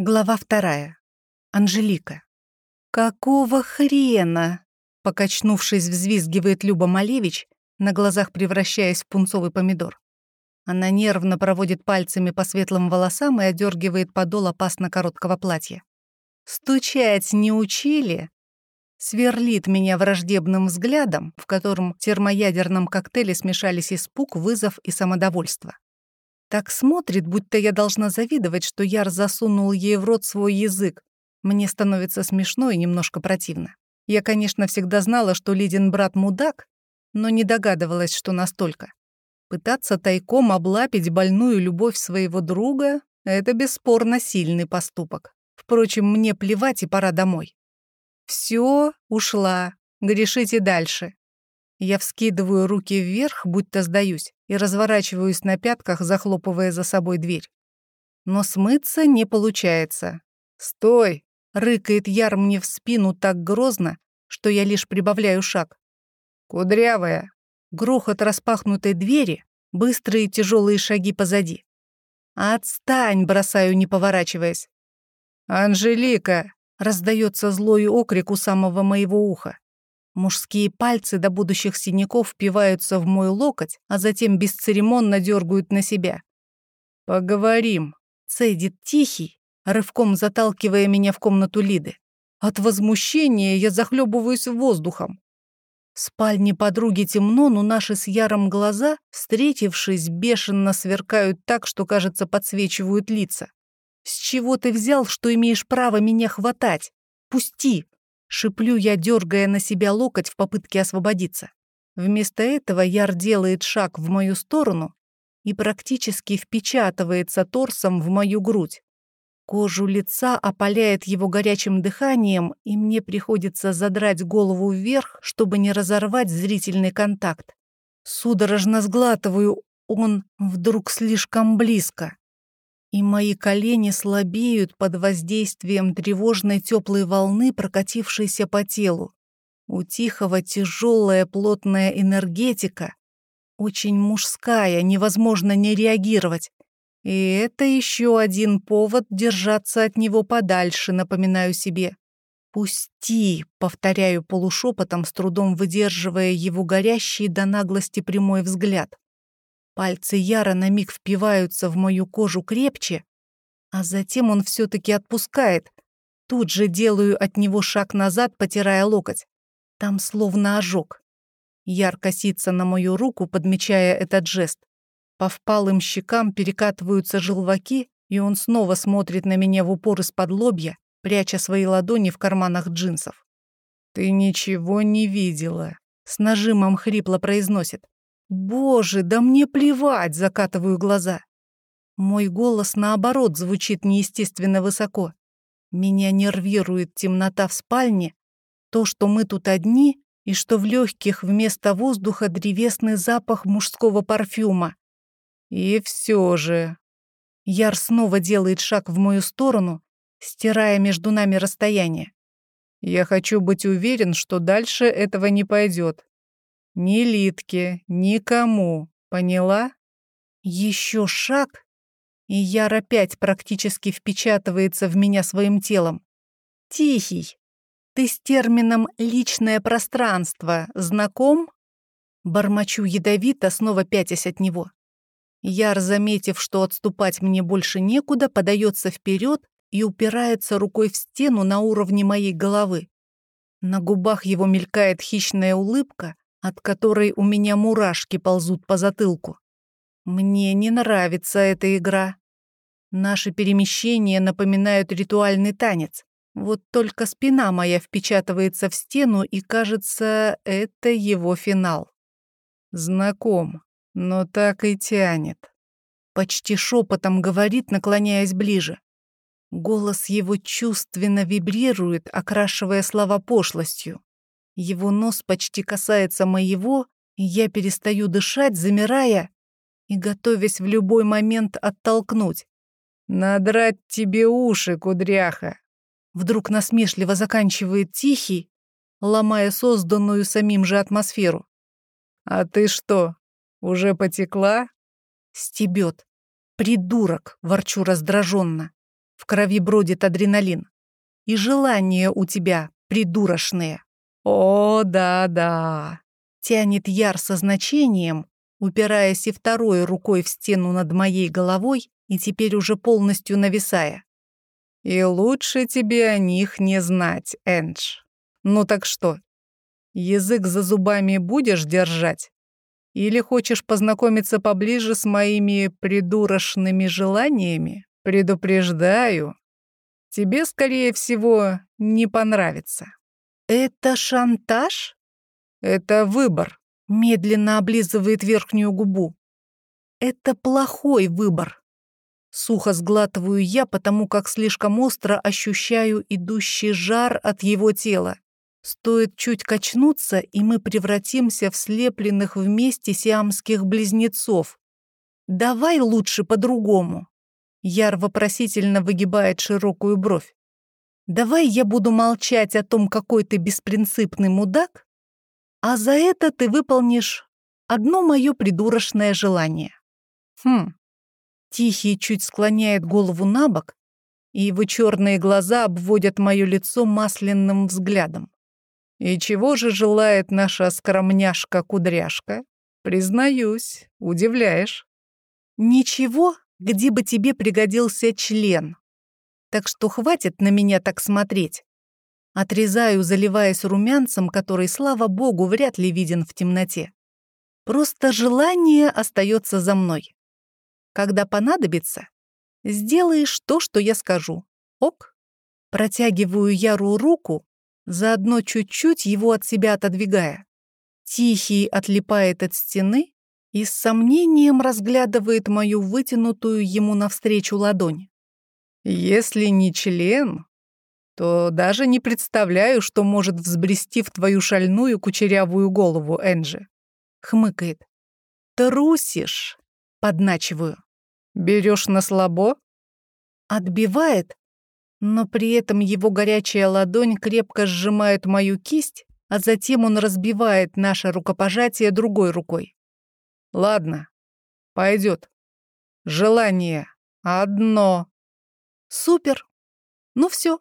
Глава вторая. Анжелика. «Какого хрена?» Покачнувшись, взвизгивает Люба Малевич, на глазах превращаясь в пунцовый помидор. Она нервно проводит пальцами по светлым волосам и одергивает подол опасно короткого платья. «Стучать не учили?» Сверлит меня враждебным взглядом, в котором в термоядерном коктейле смешались испуг, вызов и самодовольство. Так смотрит, будто я должна завидовать, что Яр засунул ей в рот свой язык. Мне становится смешно и немножко противно. Я, конечно, всегда знала, что Лидин брат мудак, но не догадывалась, что настолько. Пытаться тайком облапить больную любовь своего друга — это бесспорно сильный поступок. Впрочем, мне плевать и пора домой. Все, ушла. Грешите дальше. Я вскидываю руки вверх, будто сдаюсь, и разворачиваюсь на пятках, захлопывая за собой дверь. Но смыться не получается. «Стой!» — рыкает Яр мне в спину так грозно, что я лишь прибавляю шаг. «Кудрявая!» Грохот распахнутой двери, быстрые тяжелые шаги позади. «Отстань!» — бросаю, не поворачиваясь. «Анжелика!» — раздается злой окрик у самого моего уха. Мужские пальцы до будущих синяков впиваются в мой локоть, а затем бесцеремонно дергают на себя. «Поговорим», — цедит тихий, рывком заталкивая меня в комнату Лиды. От возмущения я захлебываюсь воздухом. В спальне подруги темно, но наши с Яром глаза, встретившись, бешено сверкают так, что, кажется, подсвечивают лица. «С чего ты взял, что имеешь право меня хватать? Пусти!» Шиплю я, дергая на себя локоть в попытке освободиться. Вместо этого Яр делает шаг в мою сторону и практически впечатывается торсом в мою грудь. Кожу лица опаляет его горячим дыханием, и мне приходится задрать голову вверх, чтобы не разорвать зрительный контакт. Судорожно сглатываю, он вдруг слишком близко и мои колени слабеют под воздействием тревожной теплой волны, прокатившейся по телу. У Тихого тяжелая плотная энергетика, очень мужская, невозможно не реагировать. И это еще один повод держаться от него подальше, напоминаю себе. «Пусти», — повторяю полушепотом, с трудом выдерживая его горящий до наглости прямой взгляд. Пальцы Яра на миг впиваются в мою кожу крепче, а затем он все таки отпускает. Тут же делаю от него шаг назад, потирая локоть. Там словно ожог. Яр косится на мою руку, подмечая этот жест. По впалым щекам перекатываются желваки, и он снова смотрит на меня в упор из-под лобья, пряча свои ладони в карманах джинсов. «Ты ничего не видела», — с нажимом хрипло произносит. «Боже, да мне плевать!» — закатываю глаза. Мой голос, наоборот, звучит неестественно высоко. Меня нервирует темнота в спальне, то, что мы тут одни, и что в легких вместо воздуха древесный запах мужского парфюма. И все же... Яр снова делает шаг в мою сторону, стирая между нами расстояние. Я хочу быть уверен, что дальше этого не пойдет. Ни Литке, никому. Поняла? Еще шаг, и Яр опять практически впечатывается в меня своим телом. Тихий. Ты с термином «личное пространство» знаком? Бормочу ядовито, снова пятясь от него. Яр, заметив, что отступать мне больше некуда, подается вперед и упирается рукой в стену на уровне моей головы. На губах его мелькает хищная улыбка, от которой у меня мурашки ползут по затылку. Мне не нравится эта игра. Наши перемещения напоминают ритуальный танец. Вот только спина моя впечатывается в стену, и, кажется, это его финал. Знаком, но так и тянет. Почти шепотом говорит, наклоняясь ближе. Голос его чувственно вибрирует, окрашивая слова пошлостью. Его нос почти касается моего, и я перестаю дышать, замирая и готовясь в любой момент оттолкнуть. «Надрать тебе уши, кудряха!» Вдруг насмешливо заканчивает Тихий, ломая созданную самим же атмосферу. «А ты что, уже потекла?» Стебет. «Придурок!» — ворчу раздраженно. В крови бродит адреналин. И желания у тебя придурочные. О, да-да. Тянет Яр со значением, упираясь и второй рукой в стену над моей головой и теперь уже полностью нависая. И лучше тебе о них не знать, Эндж. Ну так что, язык за зубами будешь держать? Или хочешь познакомиться поближе с моими придурочными желаниями? Предупреждаю, тебе, скорее всего, не понравится. Это шантаж? Это выбор. Медленно облизывает верхнюю губу. Это плохой выбор. Сухо сглатываю я, потому как слишком остро ощущаю идущий жар от его тела. Стоит чуть качнуться, и мы превратимся в слепленных вместе сиамских близнецов. Давай лучше по-другому. Яр вопросительно выгибает широкую бровь. Давай я буду молчать о том, какой ты беспринципный мудак, а за это ты выполнишь одно мое придурочное желание. Хм, Тихий чуть склоняет голову на бок, и его черные глаза обводят мое лицо масляным взглядом. «И чего же желает наша скромняшка-кудряшка? Признаюсь, удивляешь». «Ничего, где бы тебе пригодился член. Так что хватит на меня так смотреть». Отрезаю, заливаясь румянцем, который, слава богу, вряд ли виден в темноте. Просто желание остается за мной. Когда понадобится, сделаешь то, что я скажу. Ок? Протягиваю Яру руку, заодно чуть-чуть его от себя отодвигая. Тихий отлипает от стены и с сомнением разглядывает мою вытянутую ему навстречу ладонь. «Если не член, то даже не представляю, что может взбрести в твою шальную кучерявую голову, Энджи», — хмыкает. «Трусишь», — подначиваю. Берешь на слабо? Отбивает, но при этом его горячая ладонь крепко сжимает мою кисть, а затем он разбивает наше рукопожатие другой рукой. Ладно, пойдет. Желание одно. Супер. Ну все.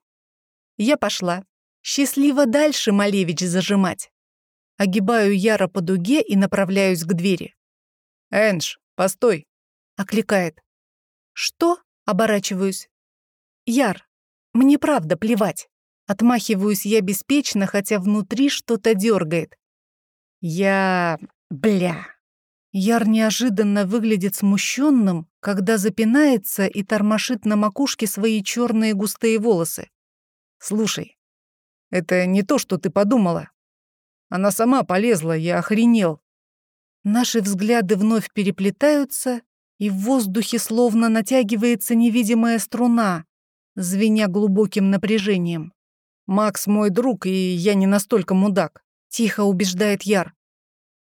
Я пошла. Счастливо дальше, Малевич, зажимать. Огибаю Яра по дуге и направляюсь к двери. «Эндж, постой!» — окликает. «Что?» — оборачиваюсь. «Яр, мне правда плевать». Отмахиваюсь я беспечно, хотя внутри что-то дергает. Я... бля. Яр неожиданно выглядит смущенным, когда запинается и тормошит на макушке свои черные густые волосы. «Слушай, это не то, что ты подумала. Она сама полезла, я охренел». Наши взгляды вновь переплетаются, и в воздухе словно натягивается невидимая струна, звеня глубоким напряжением. «Макс мой друг, и я не настолько мудак», — тихо убеждает Яр.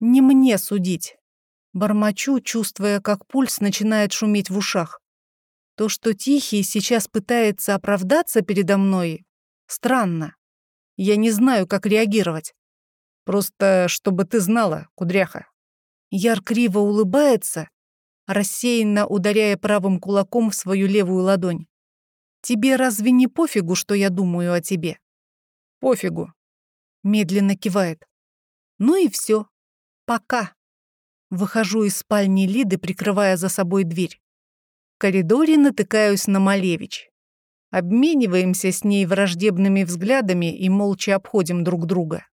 «Не мне судить». Бормочу, чувствуя, как пульс начинает шуметь в ушах. То, что Тихий сейчас пытается оправдаться передо мной, странно. Я не знаю, как реагировать. Просто, чтобы ты знала, кудряха. Яр криво улыбается, рассеянно ударяя правым кулаком в свою левую ладонь. «Тебе разве не пофигу, что я думаю о тебе?» «Пофигу», — медленно кивает. «Ну и все. Пока». Выхожу из спальни Лиды, прикрывая за собой дверь. В коридоре натыкаюсь на Малевич. Обмениваемся с ней враждебными взглядами и молча обходим друг друга.